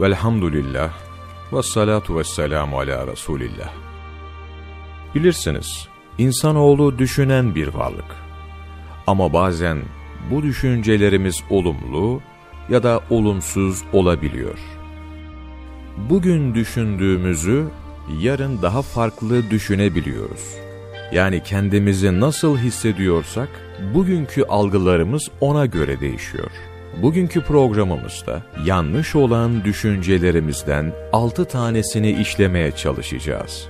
Velhamdülillah ve salatu ve ala Resulillah. Bilirsiniz, insanoğlu düşünen bir varlık. Ama bazen bu düşüncelerimiz olumlu ya da olumsuz olabiliyor. Bugün düşündüğümüzü yarın daha farklı düşünebiliyoruz. Yani kendimizi nasıl hissediyorsak, bugünkü algılarımız ona göre değişiyor. Bugünkü programımızda yanlış olan düşüncelerimizden 6 tanesini işlemeye çalışacağız.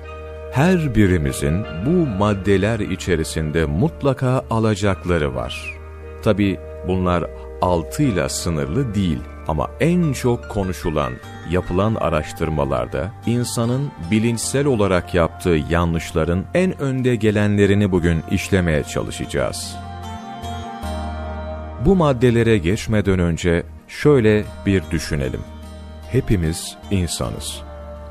Her birimizin bu maddeler içerisinde mutlaka alacakları var. Tabi bunlar 6 ile sınırlı değil ama en çok konuşulan, yapılan araştırmalarda insanın bilinçsel olarak yaptığı yanlışların en önde gelenlerini bugün işlemeye çalışacağız. Bu maddelere geçmeden önce şöyle bir düşünelim. Hepimiz insanız.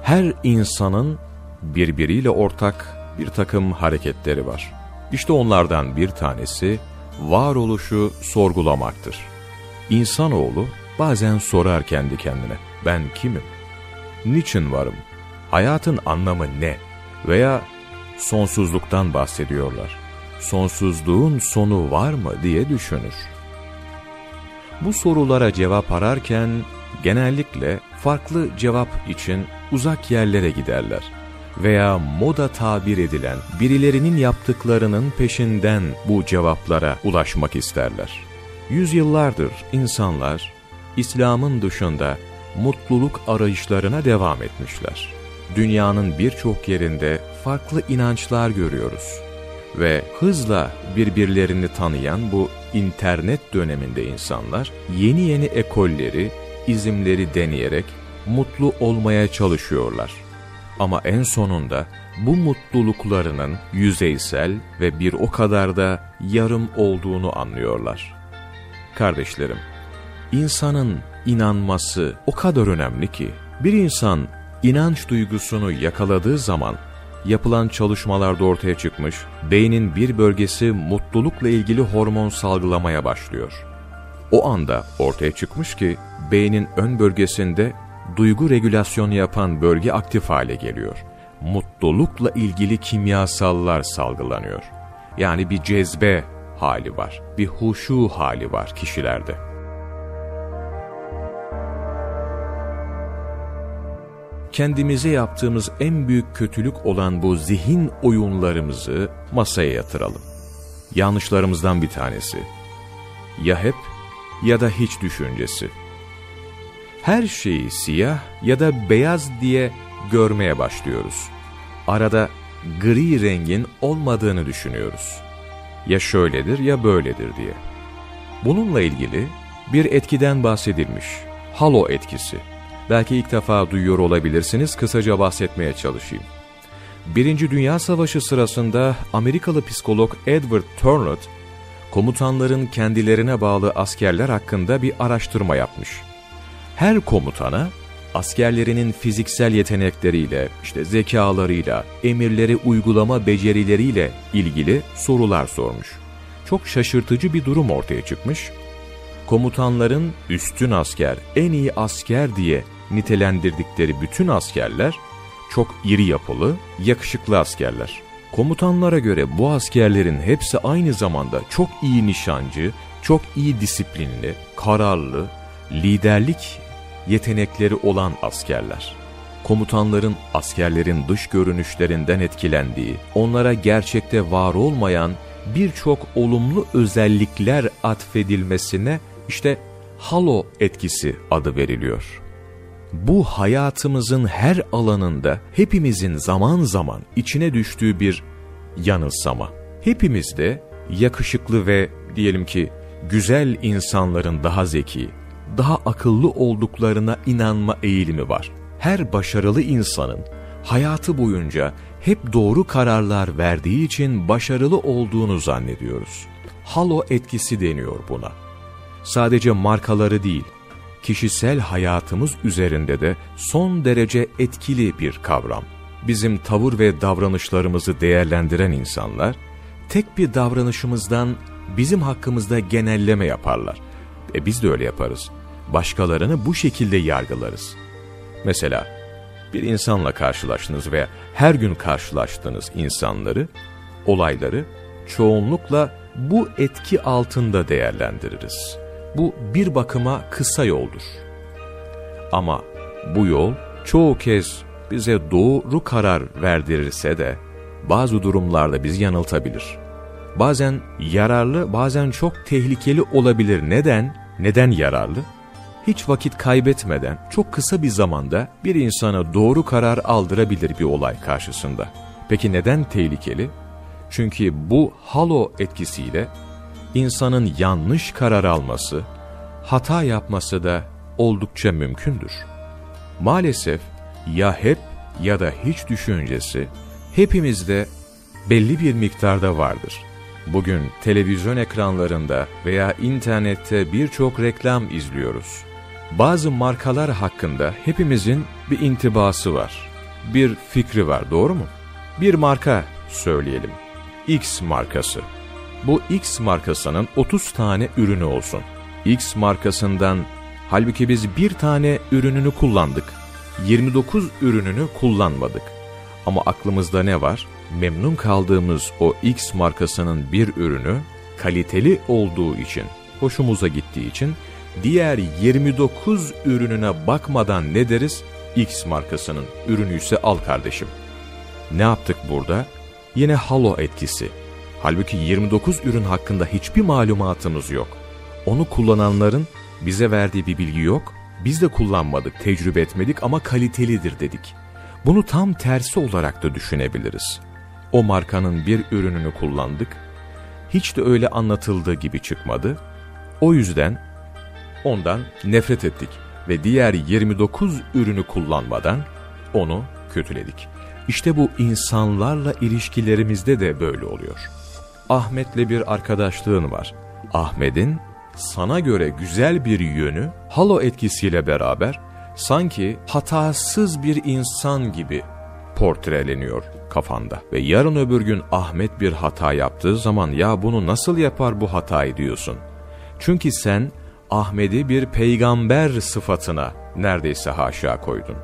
Her insanın birbiriyle ortak bir takım hareketleri var. İşte onlardan bir tanesi varoluşu sorgulamaktır. İnsanoğlu bazen sorar kendi kendine, ben kimim? Niçin varım? Hayatın anlamı ne? Veya sonsuzluktan bahsediyorlar. Sonsuzluğun sonu var mı diye düşünür. Bu sorulara cevap ararken genellikle farklı cevap için uzak yerlere giderler veya moda tabir edilen birilerinin yaptıklarının peşinden bu cevaplara ulaşmak isterler. Yüzyıllardır insanlar İslam'ın dışında mutluluk arayışlarına devam etmişler. Dünyanın birçok yerinde farklı inançlar görüyoruz ve hızla birbirlerini tanıyan bu internet döneminde insanlar yeni yeni ekolleri, izimleri deneyerek mutlu olmaya çalışıyorlar. Ama en sonunda bu mutluluklarının yüzeysel ve bir o kadar da yarım olduğunu anlıyorlar. Kardeşlerim, insanın inanması o kadar önemli ki, bir insan inanç duygusunu yakaladığı zaman yapılan çalışmalarda ortaya çıkmış, beynin bir bölgesi mutlulukla ilgili hormon salgılamaya başlıyor. O anda ortaya çıkmış ki, beynin ön bölgesinde duygu regülasyonu yapan bölge aktif hale geliyor. Mutlulukla ilgili kimyasallar salgılanıyor. Yani bir cezbe hali var, bir huşu hali var kişilerde. Kendimize yaptığımız en büyük kötülük olan bu zihin oyunlarımızı masaya yatıralım. Yanlışlarımızdan bir tanesi. Ya hep ya da hiç düşüncesi. Her şeyi siyah ya da beyaz diye görmeye başlıyoruz. Arada gri rengin olmadığını düşünüyoruz. Ya şöyledir ya böyledir diye. Bununla ilgili bir etkiden bahsedilmiş. Halo etkisi. Belki ilk defa duyuyor olabilirsiniz, kısaca bahsetmeye çalışayım. Birinci Dünya Savaşı sırasında Amerikalı psikolog Edward Turnet, komutanların kendilerine bağlı askerler hakkında bir araştırma yapmış. Her komutana askerlerinin fiziksel yetenekleriyle, işte zekalarıyla, emirleri uygulama becerileriyle ilgili sorular sormuş. Çok şaşırtıcı bir durum ortaya çıkmış. Komutanların üstün asker, en iyi asker diye nitelendirdikleri bütün askerler çok iri yapılı, yakışıklı askerler. Komutanlara göre bu askerlerin hepsi aynı zamanda çok iyi nişancı, çok iyi disiplinli, kararlı, liderlik yetenekleri olan askerler. Komutanların askerlerin dış görünüşlerinden etkilendiği, onlara gerçekte var olmayan birçok olumlu özellikler atfedilmesine işte halo etkisi adı veriliyor bu hayatımızın her alanında hepimizin zaman zaman içine düştüğü bir yanılsama. Hepimizde yakışıklı ve diyelim ki güzel insanların daha zeki, daha akıllı olduklarına inanma eğilimi var. Her başarılı insanın hayatı boyunca hep doğru kararlar verdiği için başarılı olduğunu zannediyoruz. Halo etkisi deniyor buna. Sadece markaları değil, kişisel hayatımız üzerinde de son derece etkili bir kavram. Bizim tavır ve davranışlarımızı değerlendiren insanlar, tek bir davranışımızdan bizim hakkımızda genelleme yaparlar. E biz de öyle yaparız. Başkalarını bu şekilde yargılarız. Mesela bir insanla karşılaştınız veya her gün karşılaştığınız insanları, olayları çoğunlukla bu etki altında değerlendiririz. Bu bir bakıma kısa yoldur. Ama bu yol çoğu kez bize doğru karar verdirirse de bazı durumlarda bizi yanıltabilir. Bazen yararlı, bazen çok tehlikeli olabilir. Neden? Neden yararlı? Hiç vakit kaybetmeden çok kısa bir zamanda bir insana doğru karar aldırabilir bir olay karşısında. Peki neden tehlikeli? Çünkü bu halo etkisiyle insanın yanlış karar alması, hata yapması da oldukça mümkündür. Maalesef ya hep ya da hiç düşüncesi hepimizde belli bir miktarda vardır. Bugün televizyon ekranlarında veya internette birçok reklam izliyoruz. Bazı markalar hakkında hepimizin bir intibası var. Bir fikri var, doğru mu? Bir marka söyleyelim. X markası. Bu X markasının 30 tane ürünü olsun. X markasından halbuki biz bir tane ürününü kullandık. 29 ürününü kullanmadık. Ama aklımızda ne var? Memnun kaldığımız o X markasının bir ürünü kaliteli olduğu için, hoşumuza gittiği için diğer 29 ürününe bakmadan ne deriz? X markasının ürünü ise al kardeşim. Ne yaptık burada? Yine halo etkisi. Halbuki 29 ürün hakkında hiçbir malumatımız yok. Onu kullananların bize verdiği bir bilgi yok. Biz de kullanmadık, tecrübe etmedik ama kalitelidir dedik. Bunu tam tersi olarak da düşünebiliriz. O markanın bir ürününü kullandık. Hiç de öyle anlatıldığı gibi çıkmadı. O yüzden ondan nefret ettik ve diğer 29 ürünü kullanmadan onu kötüledik. İşte bu insanlarla ilişkilerimizde de böyle oluyor. Ahmet'le bir arkadaşlığın var. Ahmet'in sana göre güzel bir yönü halo etkisiyle beraber sanki hatasız bir insan gibi portreleniyor kafanda. Ve yarın öbür gün Ahmet bir hata yaptığı zaman ya bunu nasıl yapar bu hatayı diyorsun. Çünkü sen Ahmet'i bir peygamber sıfatına neredeyse haşa koydun.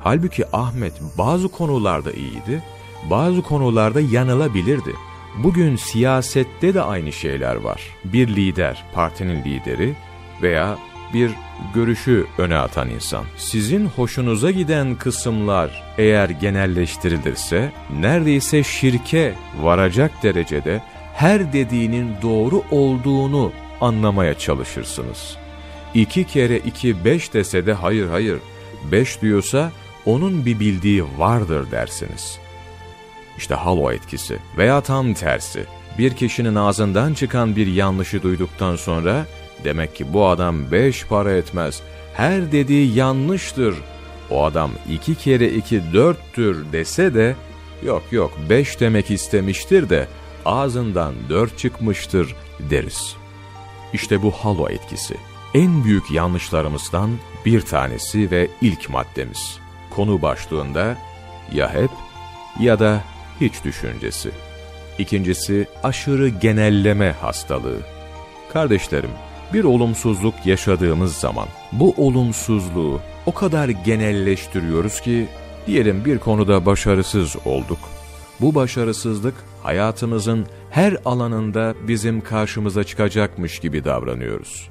Halbuki Ahmet bazı konularda iyiydi, bazı konularda yanılabilirdi. Bugün siyasette de aynı şeyler var. Bir lider, partinin lideri veya bir görüşü öne atan insan. Sizin hoşunuza giden kısımlar eğer genelleştirilirse neredeyse şirke varacak derecede her dediğinin doğru olduğunu anlamaya çalışırsınız. İki kere iki beş dese de hayır hayır, beş diyorsa onun bir bildiği vardır dersiniz. İşte halo etkisi veya tam tersi. Bir kişinin ağzından çıkan bir yanlışı duyduktan sonra demek ki bu adam beş para etmez. Her dediği yanlıştır. O adam iki kere iki dörttür dese de yok yok beş demek istemiştir de ağzından dört çıkmıştır deriz. İşte bu halo etkisi. En büyük yanlışlarımızdan bir tanesi ve ilk maddemiz. Konu başlığında ya hep ya da hiç düşüncesi. İkincisi aşırı genelleme hastalığı. Kardeşlerim, bir olumsuzluk yaşadığımız zaman bu olumsuzluğu o kadar genelleştiriyoruz ki diyelim bir konuda başarısız olduk. Bu başarısızlık hayatımızın her alanında bizim karşımıza çıkacakmış gibi davranıyoruz.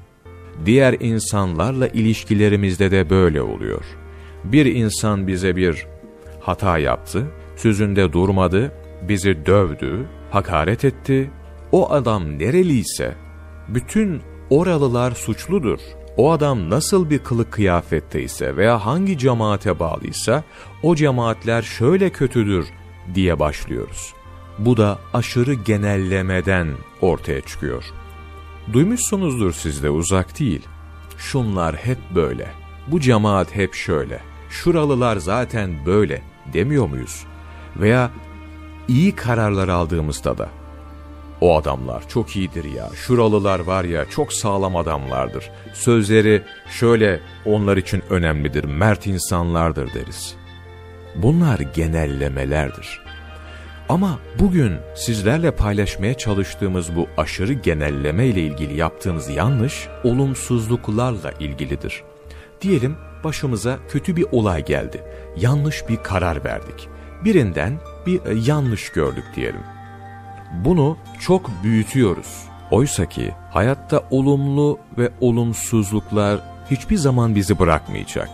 Diğer insanlarla ilişkilerimizde de böyle oluyor. Bir insan bize bir hata yaptı, sözünde durmadı, bizi dövdü, hakaret etti. O adam nereliyse bütün oralılar suçludur. O adam nasıl bir kılık kıyafetteyse veya hangi cemaate bağlıysa o cemaatler şöyle kötüdür diye başlıyoruz. Bu da aşırı genellemeden ortaya çıkıyor. Duymuşsunuzdur sizde uzak değil. Şunlar hep böyle. Bu cemaat hep şöyle. Şuralılar zaten böyle demiyor muyuz? Veya iyi kararlar aldığımızda da o adamlar çok iyidir ya, şuralılar var ya çok sağlam adamlardır. Sözleri şöyle onlar için önemlidir, mert insanlardır deriz. Bunlar genellemelerdir. Ama bugün sizlerle paylaşmaya çalıştığımız bu aşırı genelleme ile ilgili yaptığımız yanlış, olumsuzluklarla ilgilidir. Diyelim başımıza kötü bir olay geldi. Yanlış bir karar verdik. Birinden bir e, yanlış gördük diyelim. Bunu çok büyütüyoruz. Oysa ki hayatta olumlu ve olumsuzluklar hiçbir zaman bizi bırakmayacak.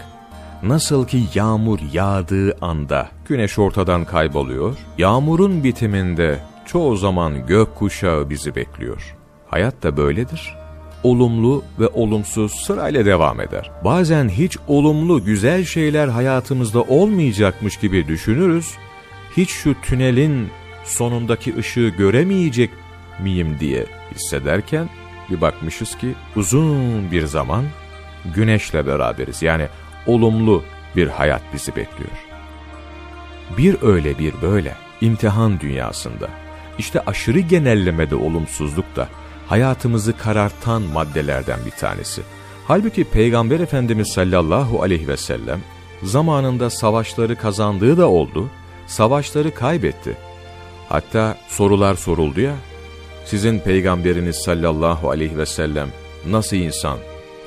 Nasıl ki yağmur yağdığı anda güneş ortadan kayboluyor, yağmurun bitiminde çoğu zaman gök kuşağı bizi bekliyor. Hayat da böyledir. Olumlu ve olumsuz sırayla devam eder. Bazen hiç olumlu, güzel şeyler hayatımızda olmayacakmış gibi düşünürüz. Hiç şu tünelin sonundaki ışığı göremeyecek miyim diye hissederken bir bakmışız ki uzun bir zaman güneşle beraberiz. Yani olumlu bir hayat bizi bekliyor. Bir öyle bir böyle imtihan dünyasında işte aşırı genellemede olumsuzluk da hayatımızı karartan maddelerden bir tanesi. Halbuki Peygamber Efendimiz sallallahu aleyhi ve sellem zamanında savaşları kazandığı da oldu, savaşları kaybetti. Hatta sorular soruldu ya, sizin peygamberiniz sallallahu aleyhi ve sellem nasıl insan,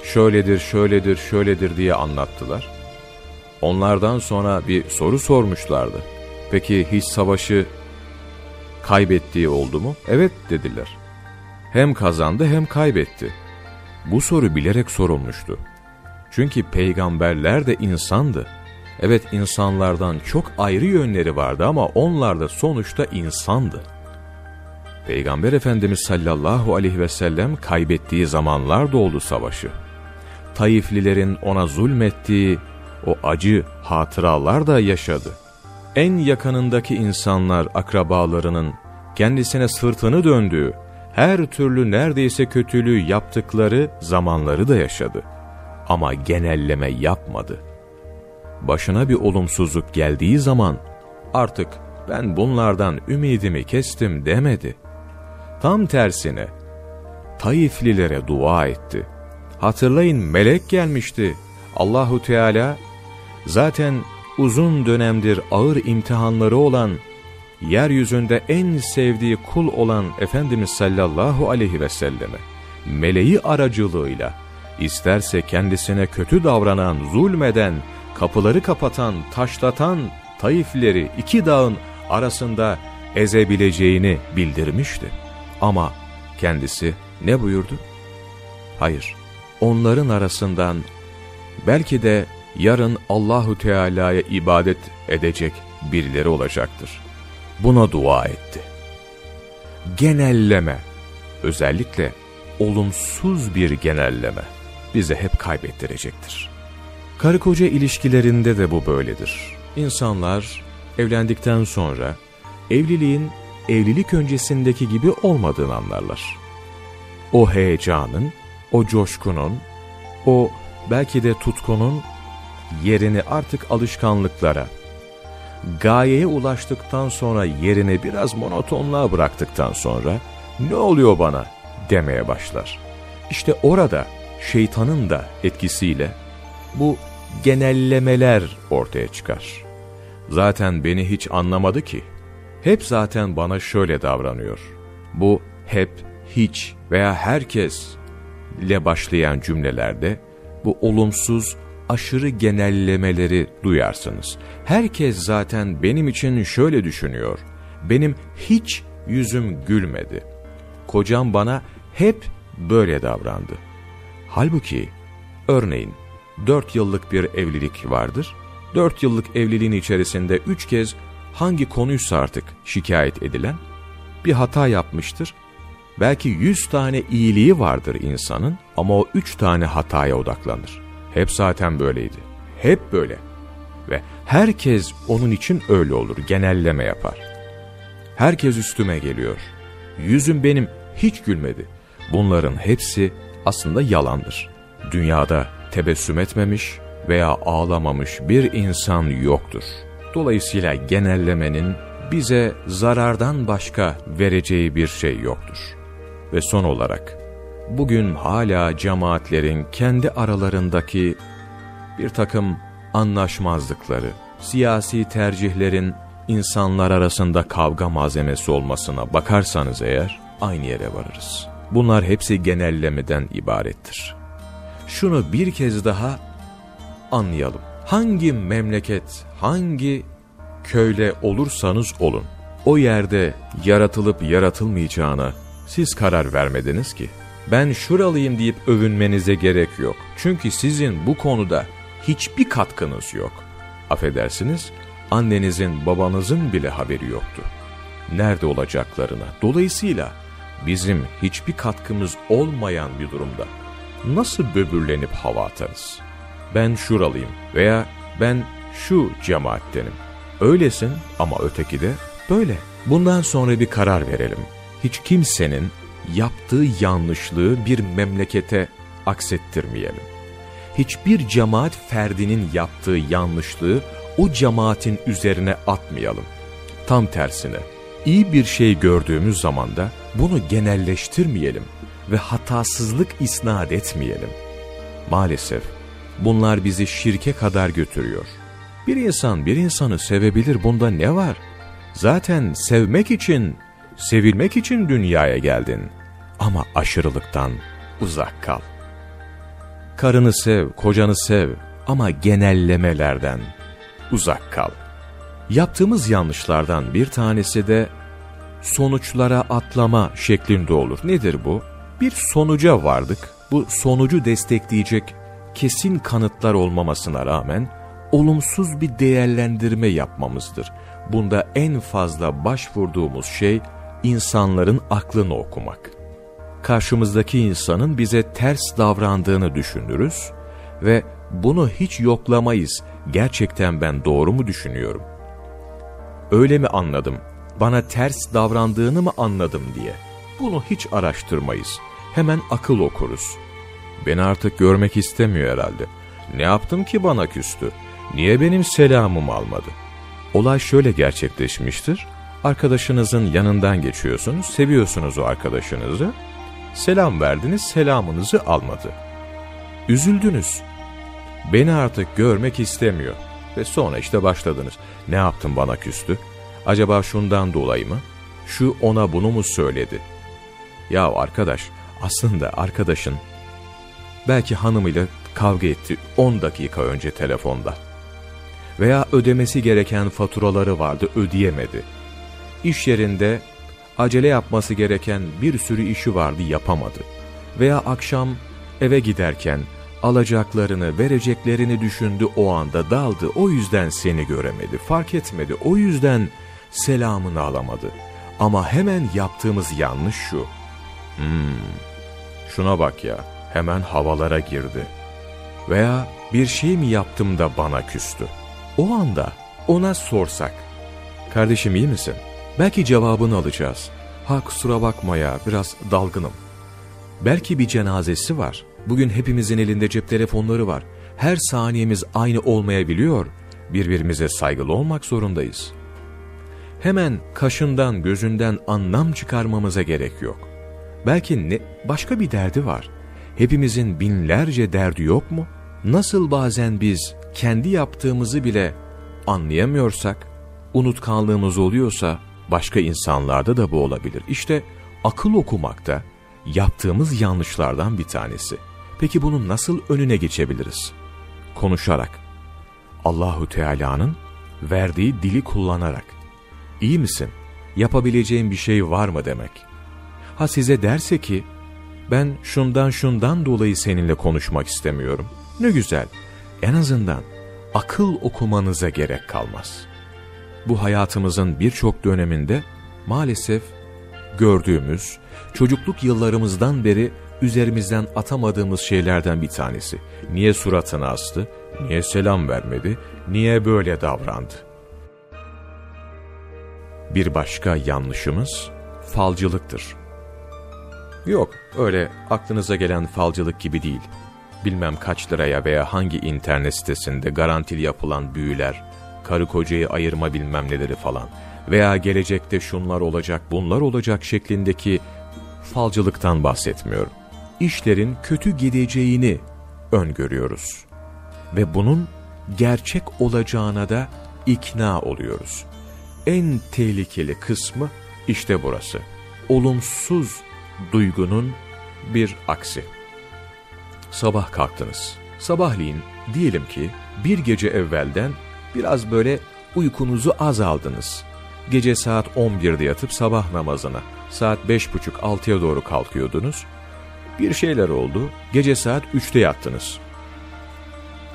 şöyledir, şöyledir, şöyledir diye anlattılar. Onlardan sonra bir soru sormuşlardı. Peki hiç savaşı kaybettiği oldu mu? Evet dediler. Hem kazandı hem kaybetti. Bu soru bilerek sorulmuştu. Çünkü peygamberler de insandı. Evet insanlardan çok ayrı yönleri vardı ama onlar da sonuçta insandı. Peygamber Efendimiz sallallahu aleyhi ve sellem kaybettiği zamanlar da oldu savaşı. Taiflilerin ona zulmettiği o acı hatıralar da yaşadı. En yakınındaki insanlar akrabalarının kendisine sırtını döndüğü, her türlü neredeyse kötülüğü yaptıkları zamanları da yaşadı. Ama genelleme yapmadı. Başına bir olumsuzluk geldiği zaman artık ben bunlardan ümidimi kestim demedi. Tam tersine Taiflilere dua etti. Hatırlayın melek gelmişti. Allahu Teala zaten uzun dönemdir ağır imtihanları olan yeryüzünde en sevdiği kul olan Efendimiz sallallahu aleyhi ve selleme meleği aracılığıyla isterse kendisine kötü davranan, zulmeden, kapıları kapatan, taşlatan Taifleri iki dağın arasında ezebileceğini bildirmişti. Ama kendisi ne buyurdu? Hayır, onların arasından belki de yarın Allahu Teala'ya ibadet edecek birileri olacaktır. Buna dua etti. Genelleme, özellikle olumsuz bir genelleme bize hep kaybettirecektir. Karı koca ilişkilerinde de bu böyledir. İnsanlar evlendikten sonra evliliğin evlilik öncesindeki gibi olmadığını anlarlar. O heyecanın, o coşkunun, o belki de tutkunun yerini artık alışkanlıklara, gayeye ulaştıktan sonra yerini biraz monotonluğa bıraktıktan sonra ne oluyor bana demeye başlar. İşte orada şeytanın da etkisiyle bu genellemeler ortaya çıkar. Zaten beni hiç anlamadı ki. Hep zaten bana şöyle davranıyor. Bu hep, hiç veya herkes ile başlayan cümlelerde bu olumsuz aşırı genellemeleri duyarsınız. Herkes zaten benim için şöyle düşünüyor. Benim hiç yüzüm gülmedi. Kocam bana hep böyle davrandı. Halbuki örneğin 4 yıllık bir evlilik vardır. 4 yıllık evliliğin içerisinde 3 kez hangi konuysa artık şikayet edilen bir hata yapmıştır. Belki 100 tane iyiliği vardır insanın ama o 3 tane hataya odaklanır. Hep zaten böyleydi. Hep böyle. Ve herkes onun için öyle olur, genelleme yapar. Herkes üstüme geliyor. Yüzüm benim hiç gülmedi. Bunların hepsi aslında yalandır. Dünyada tebessüm etmemiş veya ağlamamış bir insan yoktur. Dolayısıyla genellemenin bize zarardan başka vereceği bir şey yoktur. Ve son olarak, bugün hala cemaatlerin kendi aralarındaki bir takım anlaşmazlıkları, siyasi tercihlerin insanlar arasında kavga malzemesi olmasına bakarsanız eğer, aynı yere varırız. Bunlar hepsi genellemeden ibarettir. Şunu bir kez daha anlayalım. Hangi memleket, hangi köyle olursanız olun, o yerde yaratılıp yaratılmayacağına siz karar vermediniz ki. Ben şuralıyım deyip övünmenize gerek yok. Çünkü sizin bu konuda hiçbir katkınız yok. Affedersiniz, annenizin babanızın bile haberi yoktu. Nerede olacaklarına. Dolayısıyla bizim hiçbir katkımız olmayan bir durumda nasıl böbürlenip hava atarız? Ben şuralıyım veya ben şu cemaattenim. Öylesin ama öteki de böyle. Bundan sonra bir karar verelim. Hiç kimsenin yaptığı yanlışlığı bir memlekete aksettirmeyelim. Hiçbir cemaat ferdinin yaptığı yanlışlığı o cemaatin üzerine atmayalım. Tam tersine, iyi bir şey gördüğümüz zaman da bunu genelleştirmeyelim ve hatasızlık isnat etmeyelim. Maalesef bunlar bizi şirke kadar götürüyor. Bir insan bir insanı sevebilir bunda ne var? Zaten sevmek için, sevilmek için dünyaya geldin. Ama aşırılıktan uzak kal. Karını sev, kocanı sev ama genellemelerden uzak kal. Yaptığımız yanlışlardan bir tanesi de sonuçlara atlama şeklinde olur. Nedir bu? Bir sonuca vardık. Bu sonucu destekleyecek kesin kanıtlar olmamasına rağmen olumsuz bir değerlendirme yapmamızdır. Bunda en fazla başvurduğumuz şey insanların aklını okumak. Karşımızdaki insanın bize ters davrandığını düşünürüz ve bunu hiç yoklamayız. Gerçekten ben doğru mu düşünüyorum? Öyle mi anladım? Bana ters davrandığını mı anladım diye. Bunu hiç araştırmayız. Hemen akıl okuruz. Beni artık görmek istemiyor herhalde. Ne yaptım ki bana küstü? Niye benim selamımı almadı? Olay şöyle gerçekleşmiştir. Arkadaşınızın yanından geçiyorsunuz, seviyorsunuz o arkadaşınızı. Selam verdiniz, selamınızı almadı. Üzüldünüz. Beni artık görmek istemiyor. Ve sonra işte başladınız. Ne yaptın bana küstü? Acaba şundan dolayı mı? Şu ona bunu mu söyledi? Ya arkadaş, aslında arkadaşın belki hanımıyla kavga etti 10 dakika önce telefonda. Veya ödemesi gereken faturaları vardı ödeyemedi. İş yerinde acele yapması gereken bir sürü işi vardı yapamadı. Veya akşam eve giderken alacaklarını, vereceklerini düşündü o anda daldı. O yüzden seni göremedi, fark etmedi. O yüzden selamını alamadı. Ama hemen yaptığımız yanlış şu. Hmm, şuna bak ya, hemen havalara girdi. Veya bir şey mi yaptım da bana küstü? O anda ona sorsak, kardeşim iyi misin? Belki cevabını alacağız. Ha kusura bakma ya, biraz dalgınım. Belki bir cenazesi var. Bugün hepimizin elinde cep telefonları var. Her saniyemiz aynı olmayabiliyor. Birbirimize saygılı olmak zorundayız. Hemen kaşından gözünden anlam çıkarmamıza gerek yok. Belki ne, başka bir derdi var. Hepimizin binlerce derdi yok mu? Nasıl bazen biz kendi yaptığımızı bile anlayamıyorsak, unutkanlığımız oluyorsa başka insanlarda da bu olabilir. İşte akıl okumak da yaptığımız yanlışlardan bir tanesi. Peki bunun nasıl önüne geçebiliriz? Konuşarak. Allahu Teala'nın verdiği dili kullanarak. İyi misin? Yapabileceğin bir şey var mı demek. Ha size derse ki, ben şundan şundan dolayı seninle konuşmak istemiyorum. Ne güzel. En azından akıl okumanıza gerek kalmaz. Bu hayatımızın birçok döneminde maalesef gördüğümüz, çocukluk yıllarımızdan beri üzerimizden atamadığımız şeylerden bir tanesi. Niye suratını astı? Niye selam vermedi? Niye böyle davrandı? Bir başka yanlışımız falcılıktır. Yok, öyle aklınıza gelen falcılık gibi değil. Bilmem kaç liraya veya hangi internet sitesinde garantili yapılan büyüler, karı kocayı ayırma bilmem neleri falan veya gelecekte şunlar olacak bunlar olacak şeklindeki falcılıktan bahsetmiyorum. İşlerin kötü gideceğini öngörüyoruz. Ve bunun gerçek olacağına da ikna oluyoruz. En tehlikeli kısmı işte burası. Olumsuz duygunun bir aksi. Sabah kalktınız. Sabahleyin diyelim ki bir gece evvelden biraz böyle uykunuzu az aldınız. Gece saat 11'de yatıp sabah namazına saat 5.30-6'ya doğru kalkıyordunuz. Bir şeyler oldu, gece saat 3'te yattınız.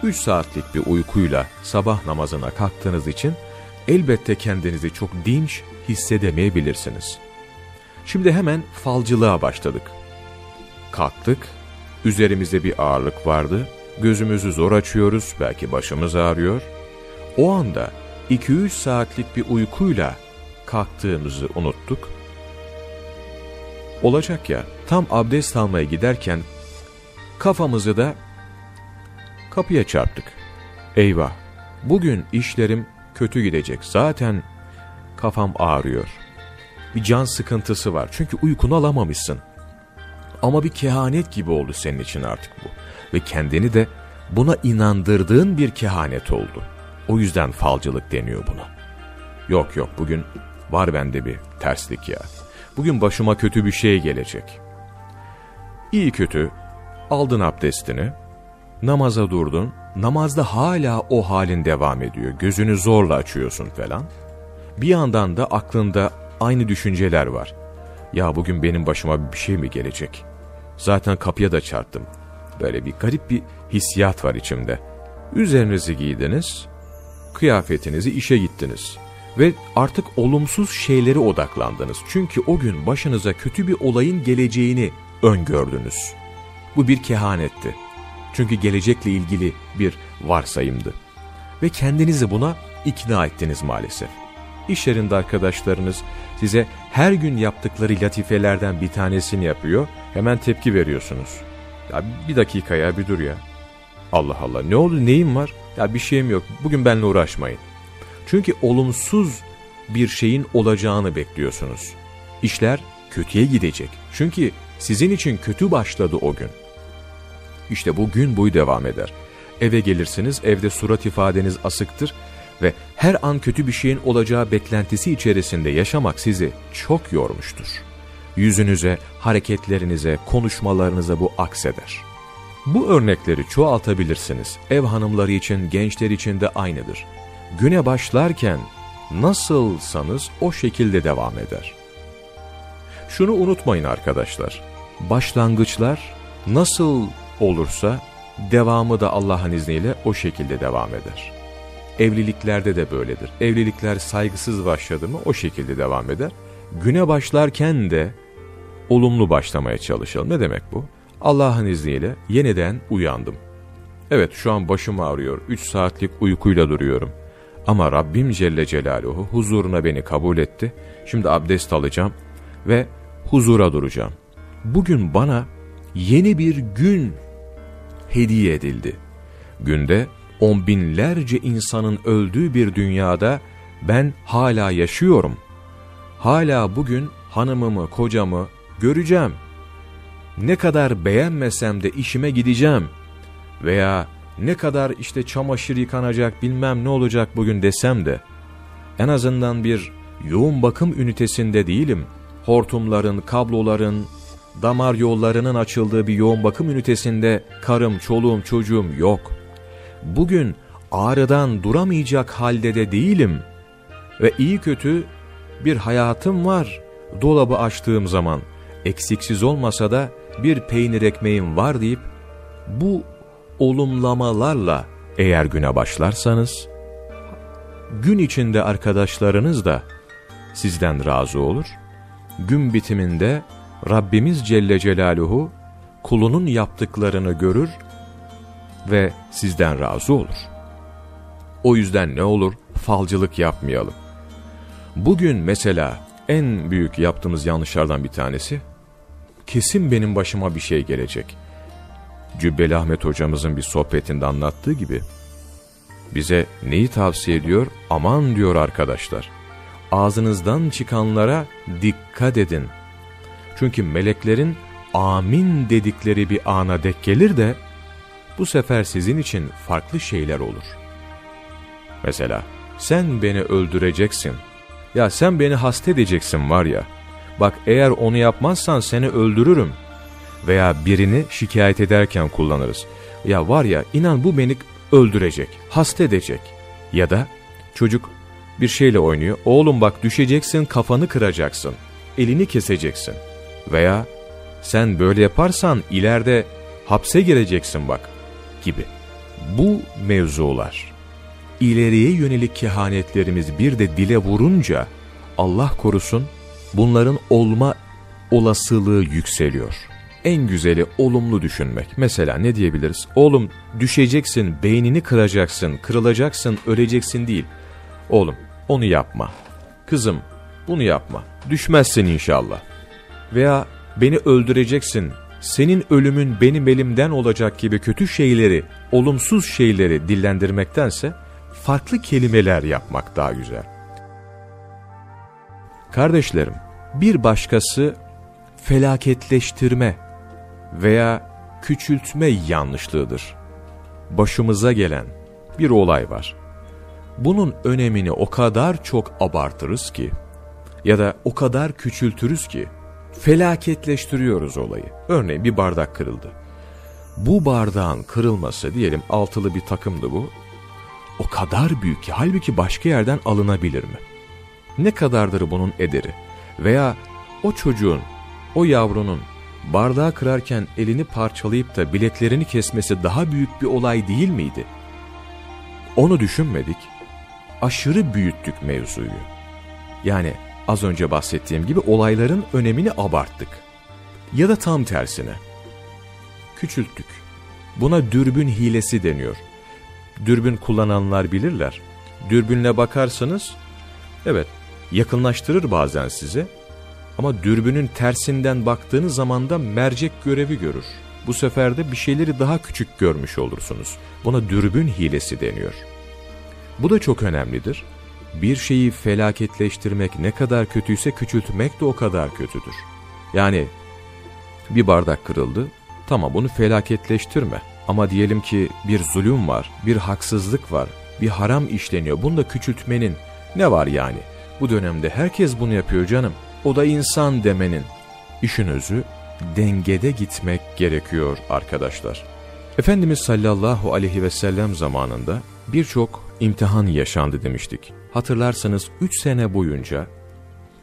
3 saatlik bir uykuyla sabah namazına kalktığınız için elbette kendinizi çok dinç hissedemeyebilirsiniz. Şimdi hemen falcılığa başladık. Kalktık, üzerimizde bir ağırlık vardı, gözümüzü zor açıyoruz, belki başımız ağrıyor. O anda 2-3 saatlik bir uykuyla kalktığımızı unuttuk. Olacak ya, tam abdest almaya giderken kafamızı da kapıya çarptık. Eyvah, bugün işlerim kötü gidecek. Zaten kafam ağrıyor. Bir can sıkıntısı var. Çünkü uykunu alamamışsın. Ama bir kehanet gibi oldu senin için artık bu. Ve kendini de buna inandırdığın bir kehanet oldu. O yüzden falcılık deniyor buna. Yok yok bugün var bende bir terslik ya. Bugün başıma kötü bir şey gelecek. İyi kötü aldın abdestini, namaza durdun, namazda hala o halin devam ediyor. Gözünü zorla açıyorsun falan. Bir yandan da aklında aynı düşünceler var. Ya bugün benim başıma bir şey mi gelecek? Zaten kapıya da çarptım. Böyle bir garip bir hissiyat var içimde. Üzerinizi giydiniz, kıyafetinizi işe gittiniz. Ve artık olumsuz şeylere odaklandınız. Çünkü o gün başınıza kötü bir olayın geleceğini öngördünüz. Bu bir kehanetti. Çünkü gelecekle ilgili bir varsayımdı. Ve kendinizi buna ikna ettiniz maalesef. İş yerinde arkadaşlarınız size her gün yaptıkları latifelerden bir tanesini yapıyor, hemen tepki veriyorsunuz. Ya bir dakika ya bir dur ya. Allah Allah ne oldu neyim var? Ya bir şeyim yok bugün benimle uğraşmayın. Çünkü olumsuz bir şeyin olacağını bekliyorsunuz. İşler kötüye gidecek. Çünkü sizin için kötü başladı o gün. İşte bu gün boyu devam eder. Eve gelirsiniz, evde surat ifadeniz asıktır ve her an kötü bir şeyin olacağı beklentisi içerisinde yaşamak sizi çok yormuştur. Yüzünüze, hareketlerinize, konuşmalarınıza bu akseder. Bu örnekleri çoğaltabilirsiniz. Ev hanımları için, gençler için de aynıdır. Güne başlarken nasılsanız o şekilde devam eder. Şunu unutmayın arkadaşlar. Başlangıçlar nasıl olursa devamı da Allah'ın izniyle o şekilde devam eder. Evliliklerde de böyledir. Evlilikler saygısız başladı mı o şekilde devam eder. Güne başlarken de olumlu başlamaya çalışalım. Ne demek bu? Allah'ın izniyle yeniden uyandım. Evet şu an başım ağrıyor. 3 saatlik uykuyla duruyorum. Ama Rabbim Celle Celaluhu huzuruna beni kabul etti. Şimdi abdest alacağım ve huzura duracağım. Bugün bana yeni bir gün hediye edildi. Günde on binlerce insanın öldüğü bir dünyada ben hala yaşıyorum. Hala bugün hanımımı, kocamı göreceğim. Ne kadar beğenmesem de işime gideceğim. Veya ne kadar işte çamaşır yıkanacak bilmem ne olacak bugün desem de en azından bir yoğun bakım ünitesinde değilim. Hortumların, kabloların, damar yollarının açıldığı bir yoğun bakım ünitesinde karım, çoluğum, çocuğum yok. Bugün ağrıdan duramayacak halde de değilim ve iyi kötü bir hayatım var. Dolabı açtığım zaman eksiksiz olmasa da bir peynir ekmeğim var deyip bu olumlamalarla eğer güne başlarsanız gün içinde arkadaşlarınız da sizden razı olur. Gün bitiminde Rabbimiz Celle Celaluhu kulunun yaptıklarını görür ve sizden razı olur. O yüzden ne olur falcılık yapmayalım. Bugün mesela en büyük yaptığımız yanlışlardan bir tanesi, kesin benim başıma bir şey gelecek. Cübbeli Ahmet hocamızın bir sohbetinde anlattığı gibi, bize neyi tavsiye ediyor? Aman diyor arkadaşlar, ağzınızdan çıkanlara dikkat edin. Çünkü meleklerin amin dedikleri bir ana dek gelir de, bu sefer sizin için farklı şeyler olur. Mesela, sen beni öldüreceksin. Ya sen beni hasta edeceksin var ya. Bak eğer onu yapmazsan seni öldürürüm. Veya birini şikayet ederken kullanırız. Ya var ya inan bu beni öldürecek, hasta edecek. Ya da çocuk bir şeyle oynuyor. Oğlum bak düşeceksin, kafanı kıracaksın, elini keseceksin. Veya sen böyle yaparsan ileride hapse gireceksin bak gibi. Bu mevzular ileriye yönelik kehanetlerimiz bir de dile vurunca Allah korusun bunların olma olasılığı yükseliyor. En güzeli olumlu düşünmek. Mesela ne diyebiliriz? Oğlum düşeceksin, beynini kıracaksın, kırılacaksın, öleceksin değil. Oğlum onu yapma. Kızım bunu yapma. Düşmezsin inşallah. Veya beni öldüreceksin, senin ölümün benim elimden olacak gibi kötü şeyleri, olumsuz şeyleri dillendirmektense farklı kelimeler yapmak daha güzel. Kardeşlerim, bir başkası felaketleştirme veya küçültme yanlışlığıdır. Başımıza gelen bir olay var. Bunun önemini o kadar çok abartırız ki ya da o kadar küçültürüz ki felaketleştiriyoruz olayı. Örneğin bir bardak kırıldı. Bu bardağın kırılması diyelim altılı bir takımdı bu. O kadar büyük ki halbuki başka yerden alınabilir mi? Ne kadardır bunun ederi? Veya o çocuğun, o yavrunun bardağı kırarken elini parçalayıp da bileklerini kesmesi daha büyük bir olay değil miydi? Onu düşünmedik. Aşırı büyüttük mevzuyu. Yani az önce bahsettiğim gibi olayların önemini abarttık. Ya da tam tersine. Küçülttük. Buna dürbün hilesi deniyor. Dürbün kullananlar bilirler. Dürbünle bakarsanız, evet yakınlaştırır bazen size ama dürbünün tersinden baktığınız zaman da mercek görevi görür. Bu sefer de bir şeyleri daha küçük görmüş olursunuz. Buna dürbün hilesi deniyor. Bu da çok önemlidir. Bir şeyi felaketleştirmek ne kadar kötüyse küçültmek de o kadar kötüdür. Yani bir bardak kırıldı, tamam bunu felaketleştirme. Ama diyelim ki bir zulüm var, bir haksızlık var, bir haram işleniyor. Bunu da küçültmenin ne var yani? Bu dönemde herkes bunu yapıyor canım. O da insan demenin. İşin özü dengede gitmek gerekiyor arkadaşlar. Efendimiz sallallahu aleyhi ve sellem zamanında birçok imtihan yaşandı demiştik. Hatırlarsanız 3 sene boyunca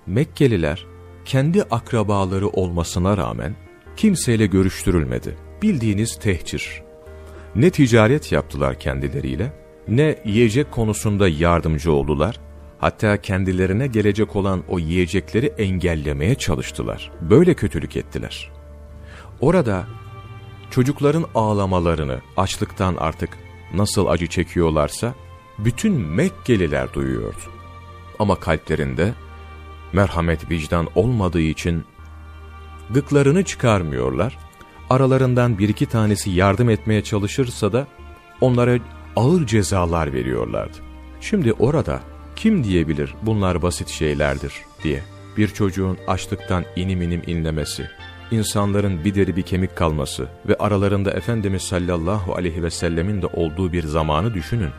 Mekkeliler kendi akrabaları olmasına rağmen kimseyle görüştürülmedi. Bildiğiniz tehcir. Ne ticaret yaptılar kendileriyle, ne yiyecek konusunda yardımcı oldular, hatta kendilerine gelecek olan o yiyecekleri engellemeye çalıştılar. Böyle kötülük ettiler. Orada çocukların ağlamalarını, açlıktan artık nasıl acı çekiyorlarsa, bütün Mekkeliler duyuyordu. Ama kalplerinde merhamet vicdan olmadığı için gıklarını çıkarmıyorlar. Aralarından bir iki tanesi yardım etmeye çalışırsa da onlara ağır cezalar veriyorlardı. Şimdi orada kim diyebilir bunlar basit şeylerdir diye. Bir çocuğun açlıktan inim inim inlemesi, insanların bir deri bir kemik kalması ve aralarında Efendimiz sallallahu aleyhi ve sellemin de olduğu bir zamanı düşünün.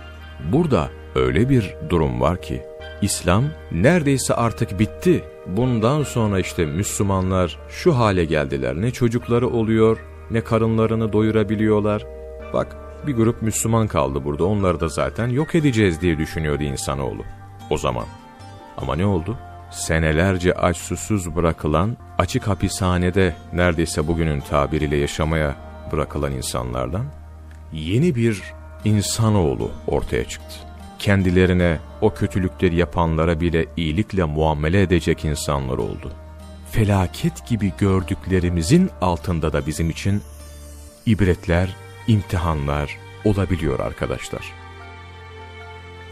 Burada öyle bir durum var ki, İslam neredeyse artık bitti. Bundan sonra işte Müslümanlar şu hale geldiler. Ne çocukları oluyor, ne karınlarını doyurabiliyorlar. Bak bir grup Müslüman kaldı burada. Onları da zaten yok edeceğiz diye düşünüyordu insanoğlu o zaman. Ama ne oldu? Senelerce aç susuz bırakılan, açık hapishanede neredeyse bugünün tabiriyle yaşamaya bırakılan insanlardan yeni bir insanoğlu ortaya çıktı. Kendilerine o kötülükleri yapanlara bile iyilikle muamele edecek insanlar oldu. Felaket gibi gördüklerimizin altında da bizim için ibretler, imtihanlar olabiliyor arkadaşlar.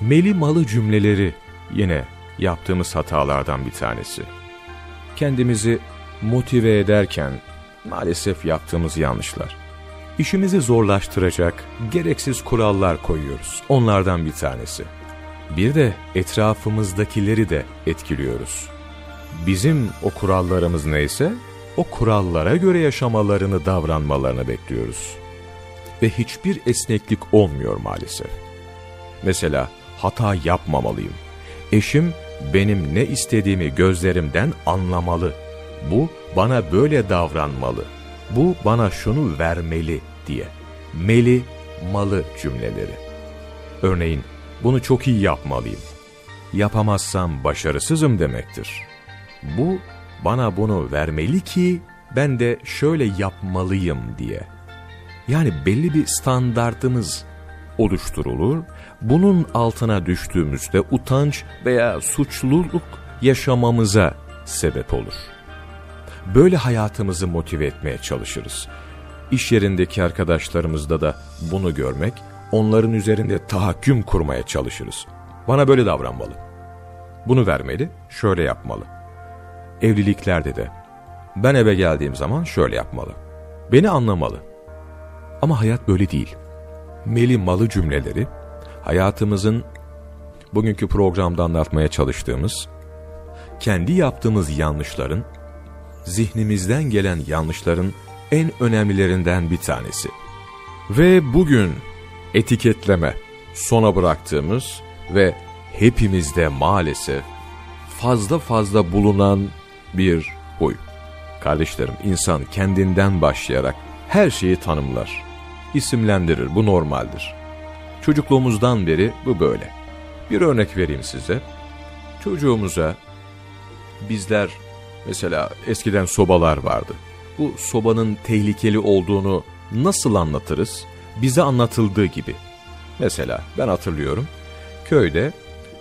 Meli malı cümleleri yine yaptığımız hatalardan bir tanesi. Kendimizi motive ederken maalesef yaptığımız yanlışlar. İşimizi zorlaştıracak gereksiz kurallar koyuyoruz. Onlardan bir tanesi. Bir de etrafımızdakileri de etkiliyoruz. Bizim o kurallarımız neyse, o kurallara göre yaşamalarını, davranmalarını bekliyoruz. Ve hiçbir esneklik olmuyor maalesef. Mesela hata yapmamalıyım. Eşim benim ne istediğimi gözlerimden anlamalı. Bu bana böyle davranmalı. Bu bana şunu vermeli diye. Meli, malı cümleleri. Örneğin, bunu çok iyi yapmalıyım. Yapamazsam başarısızım demektir. Bu, bana bunu vermeli ki ben de şöyle yapmalıyım diye. Yani belli bir standartımız oluşturulur. Bunun altına düştüğümüzde utanç veya suçluluk yaşamamıza sebep olur. Böyle hayatımızı motive etmeye çalışırız. İş yerindeki arkadaşlarımızda da bunu görmek, onların üzerinde tahakküm kurmaya çalışırız. Bana böyle davranmalı. Bunu vermeli, şöyle yapmalı. Evliliklerde de ben eve geldiğim zaman şöyle yapmalı. Beni anlamalı. Ama hayat böyle değil. Meli malı cümleleri hayatımızın bugünkü programda anlatmaya çalıştığımız kendi yaptığımız yanlışların zihnimizden gelen yanlışların en önemlilerinden bir tanesi. Ve bugün etiketleme sona bıraktığımız ve hepimizde maalesef fazla fazla bulunan bir huy. Kardeşlerim insan kendinden başlayarak her şeyi tanımlar, isimlendirir bu normaldir. Çocukluğumuzdan beri bu böyle. Bir örnek vereyim size. Çocuğumuza bizler mesela eskiden sobalar vardı. Bu sobanın tehlikeli olduğunu nasıl anlatırız? Bize anlatıldığı gibi. Mesela ben hatırlıyorum köyde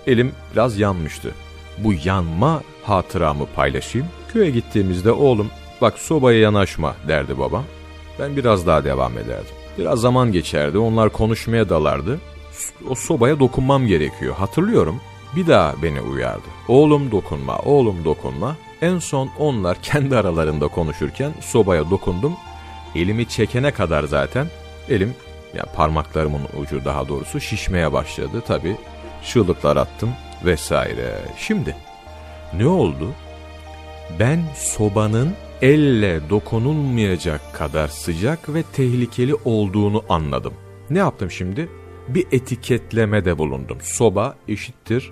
elim biraz yanmıştı. Bu yanma hatıramı paylaşayım. Köye gittiğimizde oğlum bak sobaya yanaşma derdi babam. Ben biraz daha devam ederdim. Biraz zaman geçerdi onlar konuşmaya dalardı. O sobaya dokunmam gerekiyor. Hatırlıyorum bir daha beni uyardı. Oğlum dokunma, oğlum dokunma. En son onlar kendi aralarında konuşurken sobaya dokundum. Elimi çekene kadar zaten elim, yani parmaklarımın ucu daha doğrusu şişmeye başladı. Tabi çığlıklar attım vesaire. Şimdi ne oldu? Ben sobanın elle dokunulmayacak kadar sıcak ve tehlikeli olduğunu anladım. Ne yaptım şimdi? Bir etiketlemede bulundum. Soba eşittir,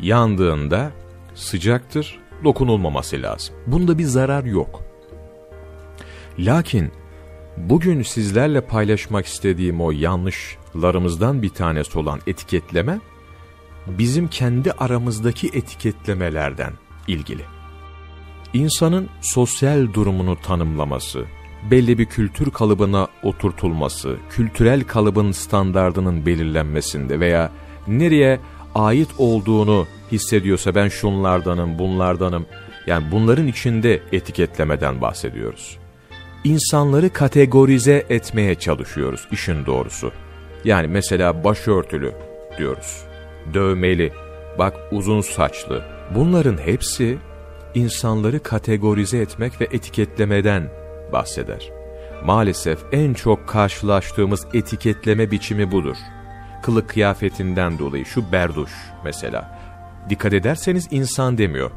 yandığında sıcaktır, dokunulmaması lazım. Bunda bir zarar yok. Lakin bugün sizlerle paylaşmak istediğim o yanlışlarımızdan bir tanesi olan etiketleme, bizim kendi aramızdaki etiketlemelerden ilgili. İnsanın sosyal durumunu tanımlaması, belli bir kültür kalıbına oturtulması, kültürel kalıbın standardının belirlenmesinde veya nereye ait olduğunu hissediyorsa ben şunlardanım, bunlardanım, yani bunların içinde etiketlemeden bahsediyoruz. İnsanları kategorize etmeye çalışıyoruz işin doğrusu. Yani mesela başörtülü diyoruz, dövmeli, bak uzun saçlı. Bunların hepsi insanları kategorize etmek ve etiketlemeden bahseder. Maalesef en çok karşılaştığımız etiketleme biçimi budur. Kılık kıyafetinden dolayı şu berduş mesela. Dikkat ederseniz insan demiyor.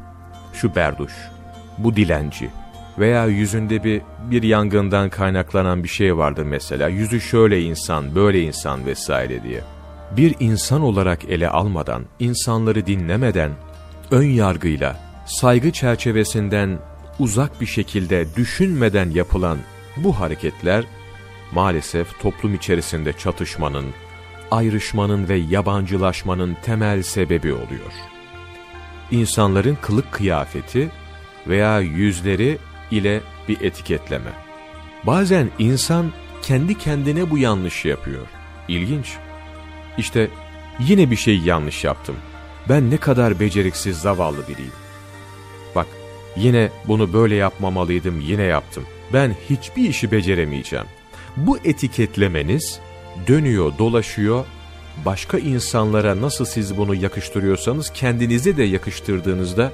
Şu berduş, bu dilenci veya yüzünde bir, bir yangından kaynaklanan bir şey vardır mesela. Yüzü şöyle insan, böyle insan vesaire diye. Bir insan olarak ele almadan, insanları dinlemeden, ön yargıyla, saygı çerçevesinden uzak bir şekilde düşünmeden yapılan bu hareketler maalesef toplum içerisinde çatışmanın, ayrışmanın ve yabancılaşmanın temel sebebi oluyor. İnsanların kılık kıyafeti veya yüzleri ile bir etiketleme. Bazen insan kendi kendine bu yanlışı yapıyor. İlginç. İşte yine bir şey yanlış yaptım. Ben ne kadar beceriksiz zavallı biriyim. Yine bunu böyle yapmamalıydım yine yaptım. Ben hiçbir işi beceremeyeceğim. Bu etiketlemeniz dönüyor dolaşıyor başka insanlara nasıl siz bunu yakıştırıyorsanız kendinize de yakıştırdığınızda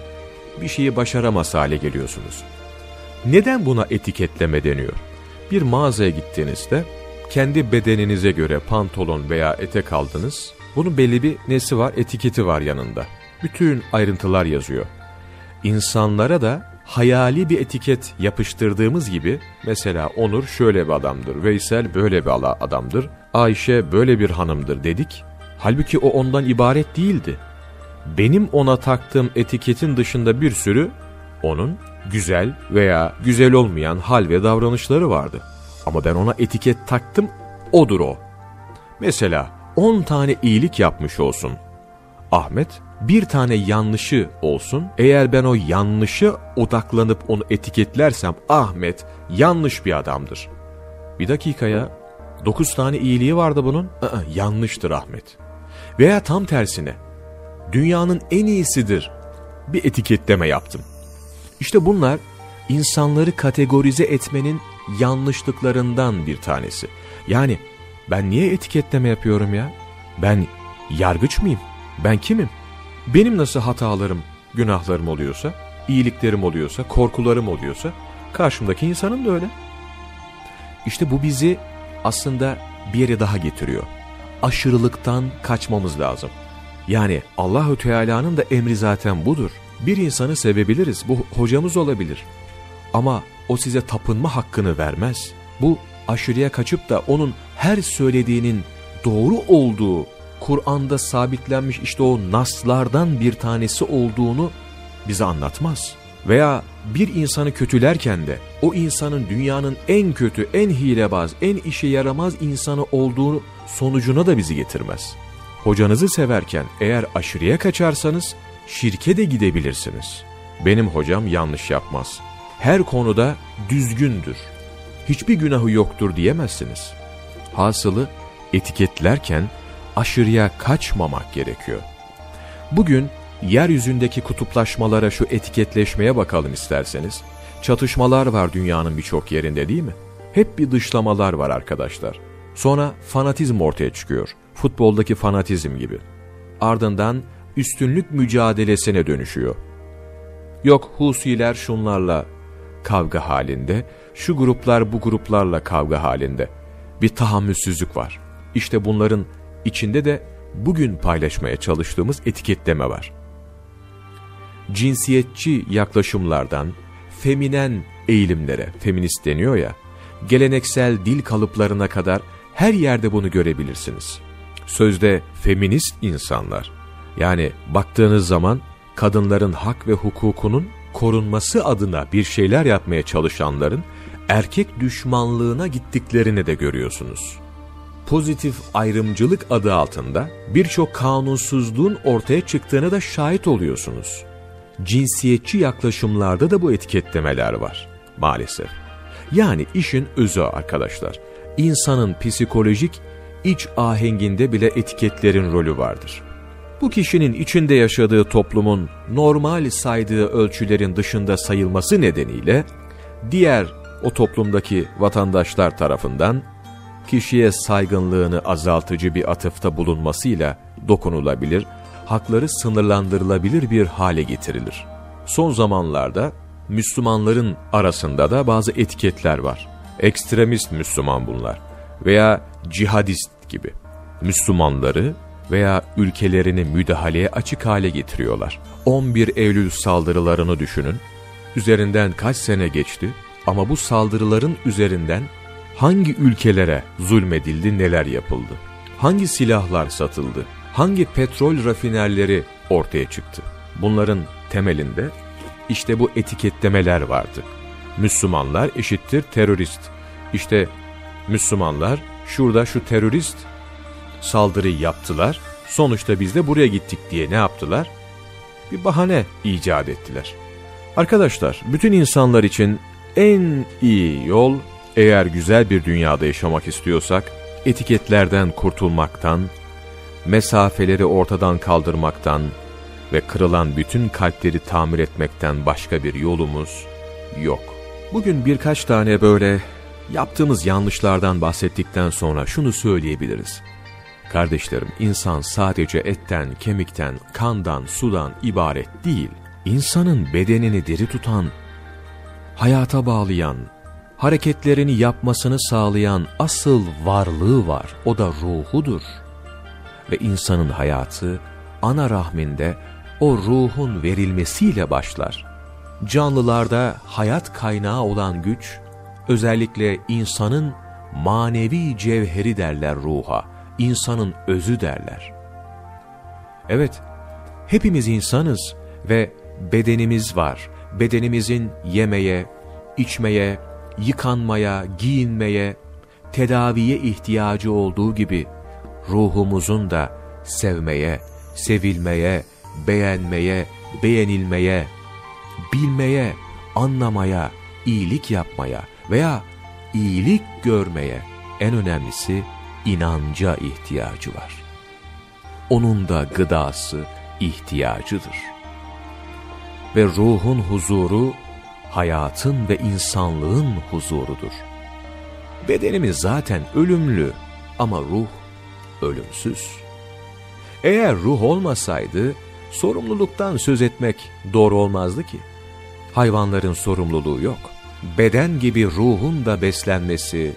bir şeyi başaramaz hale geliyorsunuz. Neden buna etiketleme deniyor? Bir mağazaya gittiğinizde kendi bedeninize göre pantolon veya etek aldınız. Bunun belli bir nesi var? Etiketi var yanında. Bütün ayrıntılar yazıyor. İnsanlara da hayali bir etiket yapıştırdığımız gibi mesela Onur şöyle bir adamdır, Veysel böyle bir adamdır, Ayşe böyle bir hanımdır dedik. Halbuki o ondan ibaret değildi. Benim ona taktığım etiketin dışında bir sürü onun güzel veya güzel olmayan hal ve davranışları vardı. Ama ben ona etiket taktım, odur o. Mesela 10 tane iyilik yapmış olsun. Ahmet bir tane yanlışı olsun. Eğer ben o yanlışı odaklanıp onu etiketlersem Ahmet yanlış bir adamdır. Bir dakikaya 9 tane iyiliği vardı bunun. Aa, yanlıştır Ahmet. Veya tam tersine dünyanın en iyisidir bir etiketleme yaptım. İşte bunlar insanları kategorize etmenin yanlışlıklarından bir tanesi. Yani ben niye etiketleme yapıyorum ya? Ben yargıç mıyım? Ben kimim? Benim nasıl hatalarım, günahlarım oluyorsa, iyiliklerim oluyorsa, korkularım oluyorsa, karşımdaki insanın da öyle. İşte bu bizi aslında bir yere daha getiriyor. Aşırılıktan kaçmamız lazım. Yani Allahü Teala'nın da emri zaten budur. Bir insanı sevebiliriz. Bu hocamız olabilir. Ama o size tapınma hakkını vermez. Bu aşırıya kaçıp da onun her söylediğinin doğru olduğu, Kur'an'da sabitlenmiş işte o naslardan bir tanesi olduğunu bize anlatmaz. Veya bir insanı kötülerken de o insanın dünyanın en kötü, en hilebaz, en işe yaramaz insanı olduğunu sonucuna da bizi getirmez. Hocanızı severken eğer aşırıya kaçarsanız şirke de gidebilirsiniz. Benim hocam yanlış yapmaz. Her konuda düzgündür. Hiçbir günahı yoktur diyemezsiniz. Hasılı etiketlerken aşırıya kaçmamak gerekiyor. Bugün yeryüzündeki kutuplaşmalara şu etiketleşmeye bakalım isterseniz. Çatışmalar var dünyanın birçok yerinde değil mi? Hep bir dışlamalar var arkadaşlar. Sonra fanatizm ortaya çıkıyor. Futboldaki fanatizm gibi. Ardından üstünlük mücadelesine dönüşüyor. Yok Husiler şunlarla kavga halinde, şu gruplar bu gruplarla kavga halinde. Bir tahammülsüzlük var. İşte bunların içinde de bugün paylaşmaya çalıştığımız etiketleme var. Cinsiyetçi yaklaşımlardan, feminen eğilimlere, feminist deniyor ya, geleneksel dil kalıplarına kadar her yerde bunu görebilirsiniz. Sözde feminist insanlar, yani baktığınız zaman kadınların hak ve hukukunun korunması adına bir şeyler yapmaya çalışanların erkek düşmanlığına gittiklerini de görüyorsunuz. Pozitif ayrımcılık adı altında birçok kanunsuzluğun ortaya çıktığını da şahit oluyorsunuz. Cinsiyetçi yaklaşımlarda da bu etiketlemeler var maalesef. Yani işin özü arkadaşlar. İnsanın psikolojik iç ahenginde bile etiketlerin rolü vardır. Bu kişinin içinde yaşadığı toplumun normal saydığı ölçülerin dışında sayılması nedeniyle diğer o toplumdaki vatandaşlar tarafından kişiye saygınlığını azaltıcı bir atıfta bulunmasıyla dokunulabilir, hakları sınırlandırılabilir bir hale getirilir. Son zamanlarda Müslümanların arasında da bazı etiketler var. Ekstremist Müslüman bunlar veya cihadist gibi. Müslümanları veya ülkelerini müdahaleye açık hale getiriyorlar. 11 Eylül saldırılarını düşünün. Üzerinden kaç sene geçti ama bu saldırıların üzerinden hangi ülkelere zulmedildi, neler yapıldı? Hangi silahlar satıldı? Hangi petrol rafinerleri ortaya çıktı? Bunların temelinde işte bu etiketlemeler vardı. Müslümanlar eşittir terörist. İşte Müslümanlar şurada şu terörist saldırıyı yaptılar. Sonuçta biz de buraya gittik diye ne yaptılar? Bir bahane icat ettiler. Arkadaşlar, bütün insanlar için en iyi yol eğer güzel bir dünyada yaşamak istiyorsak, etiketlerden kurtulmaktan, mesafeleri ortadan kaldırmaktan ve kırılan bütün kalpleri tamir etmekten başka bir yolumuz yok. Bugün birkaç tane böyle yaptığımız yanlışlardan bahsettikten sonra şunu söyleyebiliriz. Kardeşlerim, insan sadece etten, kemikten, kandan, sudan ibaret değil. İnsanın bedenini diri tutan, hayata bağlayan, hareketlerini yapmasını sağlayan asıl varlığı var. O da ruhudur. Ve insanın hayatı ana rahminde o ruhun verilmesiyle başlar. Canlılarda hayat kaynağı olan güç, özellikle insanın manevi cevheri derler ruha, insanın özü derler. Evet, hepimiz insanız ve bedenimiz var. Bedenimizin yemeye, içmeye, yıkanmaya, giyinmeye, tedaviye ihtiyacı olduğu gibi ruhumuzun da sevmeye, sevilmeye, beğenmeye, beğenilmeye, bilmeye, anlamaya, iyilik yapmaya veya iyilik görmeye en önemlisi inanca ihtiyacı var. Onun da gıdası ihtiyacıdır. Ve ruhun huzuru, hayatın ve insanlığın huzurudur. Bedenimiz zaten ölümlü ama ruh ölümsüz. Eğer ruh olmasaydı, sorumluluktan söz etmek doğru olmazdı ki. Hayvanların sorumluluğu yok. Beden gibi ruhun da beslenmesi,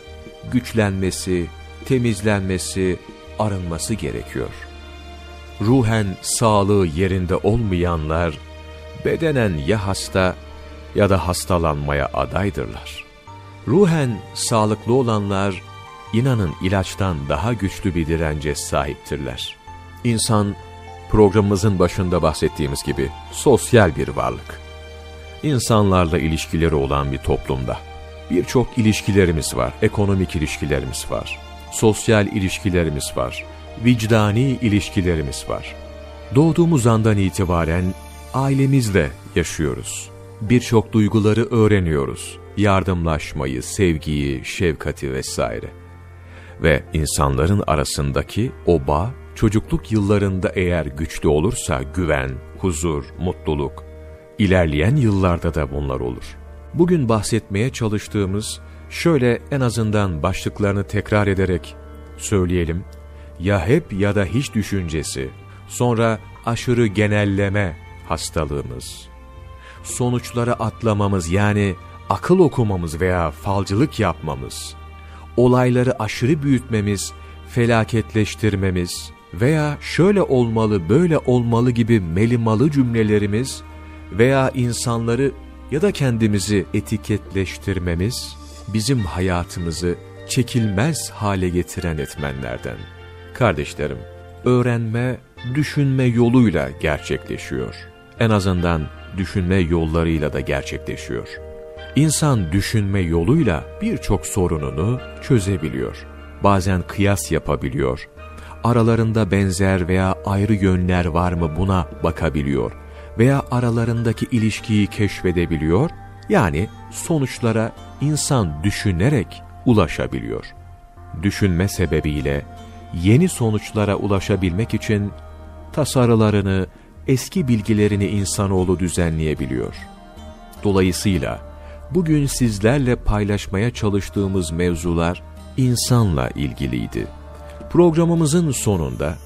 güçlenmesi, temizlenmesi, arınması gerekiyor. Ruhen sağlığı yerinde olmayanlar, bedenen ya hasta ya da hastalanmaya adaydırlar. Ruhen sağlıklı olanlar, inanın ilaçtan daha güçlü bir dirence sahiptirler. İnsan, programımızın başında bahsettiğimiz gibi sosyal bir varlık. İnsanlarla ilişkileri olan bir toplumda. Birçok ilişkilerimiz var, ekonomik ilişkilerimiz var, sosyal ilişkilerimiz var, vicdani ilişkilerimiz var. Doğduğumuz andan itibaren ailemizle yaşıyoruz. Birçok duyguları öğreniyoruz. Yardımlaşmayı, sevgiyi, şefkati vesaire. Ve insanların arasındaki o bağ çocukluk yıllarında eğer güçlü olursa güven, huzur, mutluluk, ilerleyen yıllarda da bunlar olur. Bugün bahsetmeye çalıştığımız şöyle en azından başlıklarını tekrar ederek söyleyelim. Ya hep ya da hiç düşüncesi, sonra aşırı genelleme hastalığımız, sonuçlara atlamamız yani akıl okumamız veya falcılık yapmamız, olayları aşırı büyütmemiz, felaketleştirmemiz veya şöyle olmalı böyle olmalı gibi melimalı cümlelerimiz veya insanları ya da kendimizi etiketleştirmemiz bizim hayatımızı çekilmez hale getiren etmenlerden. Kardeşlerim, öğrenme, düşünme yoluyla gerçekleşiyor. En azından düşünme yollarıyla da gerçekleşiyor. İnsan düşünme yoluyla birçok sorununu çözebiliyor. Bazen kıyas yapabiliyor. Aralarında benzer veya ayrı yönler var mı buna bakabiliyor. Veya aralarındaki ilişkiyi keşfedebiliyor. Yani sonuçlara insan düşünerek ulaşabiliyor. Düşünme sebebiyle yeni sonuçlara ulaşabilmek için tasarılarını, eski bilgilerini insanoğlu düzenleyebiliyor. Dolayısıyla bugün sizlerle paylaşmaya çalıştığımız mevzular insanla ilgiliydi. Programımızın sonunda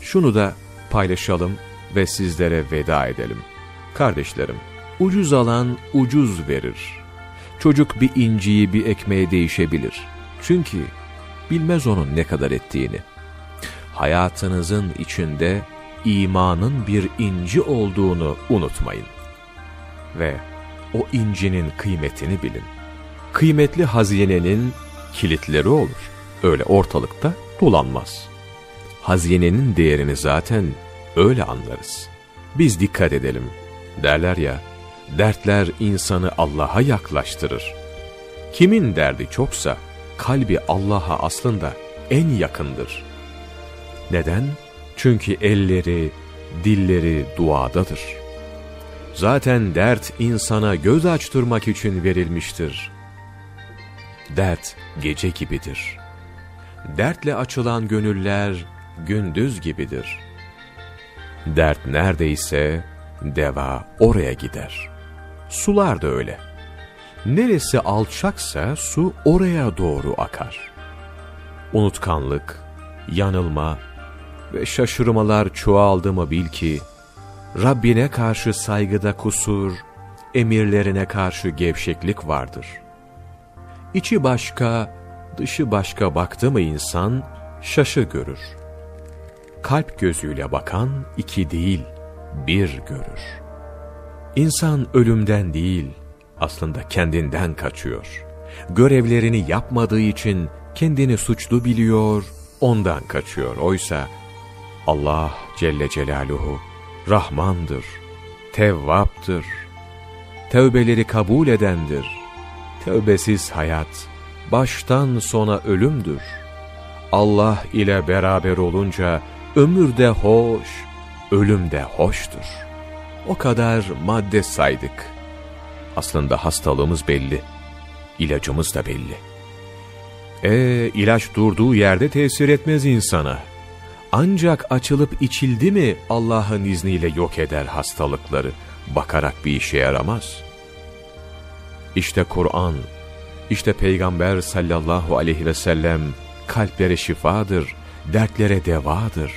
şunu da paylaşalım ve sizlere veda edelim. Kardeşlerim, ucuz alan ucuz verir. Çocuk bir inciyi bir ekmeğe değişebilir. Çünkü bilmez onun ne kadar ettiğini. Hayatınızın içinde imanın bir inci olduğunu unutmayın. Ve o incinin kıymetini bilin. Kıymetli hazinenin kilitleri olur. Öyle ortalıkta dolanmaz. Hazinenin değerini zaten öyle anlarız. Biz dikkat edelim. Derler ya, dertler insanı Allah'a yaklaştırır. Kimin derdi çoksa, kalbi Allah'a aslında en yakındır. Neden? Çünkü elleri, dilleri duadadır. Zaten dert insana göz açtırmak için verilmiştir. Dert gece gibidir. Dertle açılan gönüller gündüz gibidir. Dert neredeyse deva oraya gider. Sular da öyle. Neresi alçaksa su oraya doğru akar. Unutkanlık, yanılma ve şaşırmalar çoğaldı mı bil ki, Rabbine karşı saygıda kusur, emirlerine karşı gevşeklik vardır. İçi başka, dışı başka baktı mı insan, şaşı görür. Kalp gözüyle bakan iki değil, bir görür. İnsan ölümden değil, aslında kendinden kaçıyor. Görevlerini yapmadığı için kendini suçlu biliyor, ondan kaçıyor. Oysa Allah Celle Celaluhu Rahmandır, Tevvaptır, tevbeleri kabul edendir. Tevbesiz hayat, baştan sona ölümdür. Allah ile beraber olunca ömür de hoş, ölüm de hoştur. O kadar madde saydık. Aslında hastalığımız belli, ilacımız da belli. E ilaç durduğu yerde tesir etmez insana. Ancak açılıp içildi mi Allah'ın izniyle yok eder hastalıkları. Bakarak bir işe yaramaz. İşte Kur'an, işte Peygamber sallallahu aleyhi ve sellem kalplere şifadır, dertlere devadır.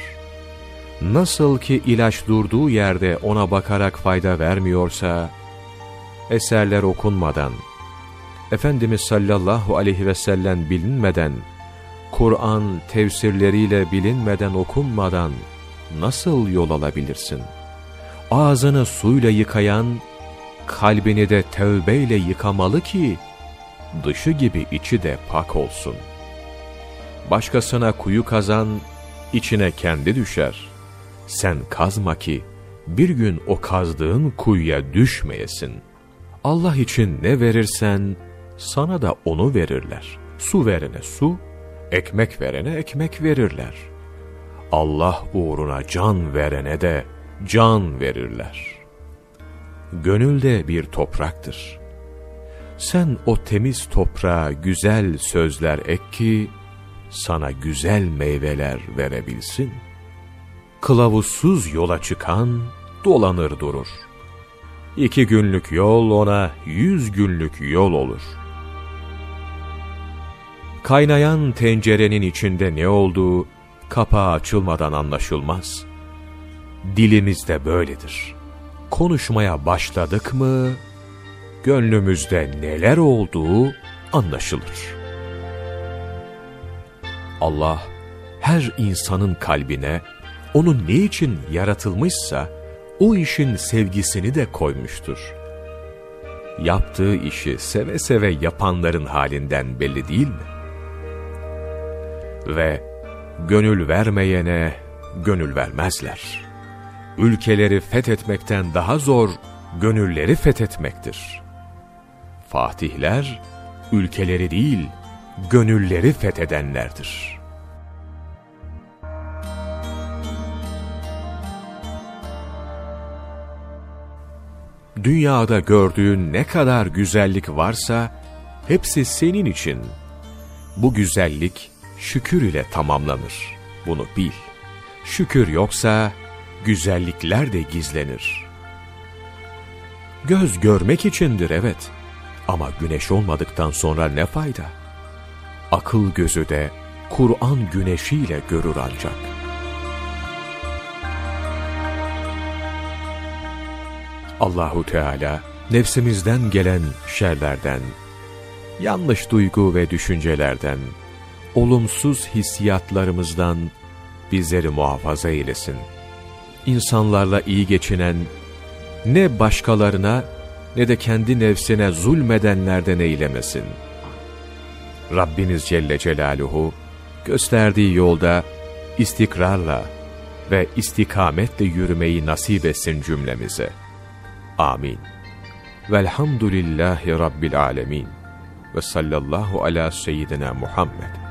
Nasıl ki ilaç durduğu yerde ona bakarak fayda vermiyorsa, eserler okunmadan, Efendimiz sallallahu aleyhi ve sellem bilinmeden, Kur'an tefsirleriyle bilinmeden okunmadan nasıl yol alabilirsin? Ağzını suyla yıkayan, kalbini de tövbeyle yıkamalı ki, dışı gibi içi de pak olsun. Başkasına kuyu kazan, içine kendi düşer. Sen kazma ki, bir gün o kazdığın kuyuya düşmeyesin. Allah için ne verirsen, sana da onu verirler. Su verene su, ekmek verene ekmek verirler. Allah uğruna can verene de can verirler. Gönül de bir topraktır. Sen o temiz toprağa güzel sözler ek ki, sana güzel meyveler verebilsin. Kılavuzsuz yola çıkan dolanır durur. İki günlük yol ona yüz günlük yol olur.'' Kaynayan tencerenin içinde ne olduğu kapağı açılmadan anlaşılmaz. Dilimiz de böyledir. Konuşmaya başladık mı, gönlümüzde neler olduğu anlaşılır. Allah, her insanın kalbine, onun ne için yaratılmışsa, o işin sevgisini de koymuştur. Yaptığı işi seve seve yapanların halinden belli değil mi? Ve gönül vermeyene gönül vermezler. Ülkeleri fethetmekten daha zor gönülleri fethetmektir. Fatihler ülkeleri değil gönülleri fethedenlerdir. Dünyada gördüğün ne kadar güzellik varsa hepsi senin için. Bu güzellik şükür ile tamamlanır. Bunu bil. Şükür yoksa güzellikler de gizlenir. Göz görmek içindir evet. Ama güneş olmadıktan sonra ne fayda? Akıl gözü de Kur'an güneşiyle görür ancak. Allahu Teala nefsimizden gelen şerlerden, yanlış duygu ve düşüncelerden, olumsuz hissiyatlarımızdan bizleri muhafaza eylesin. İnsanlarla iyi geçinen, ne başkalarına ne de kendi nefsine zulmedenlerden eylemesin. Rabbimiz Celle Celaluhu, gösterdiği yolda istikrarla ve istikametle yürümeyi nasip etsin cümlemize. Amin. Velhamdülillahi Rabbil Alemin. Ve sallallahu ala seyyidina Muhammed.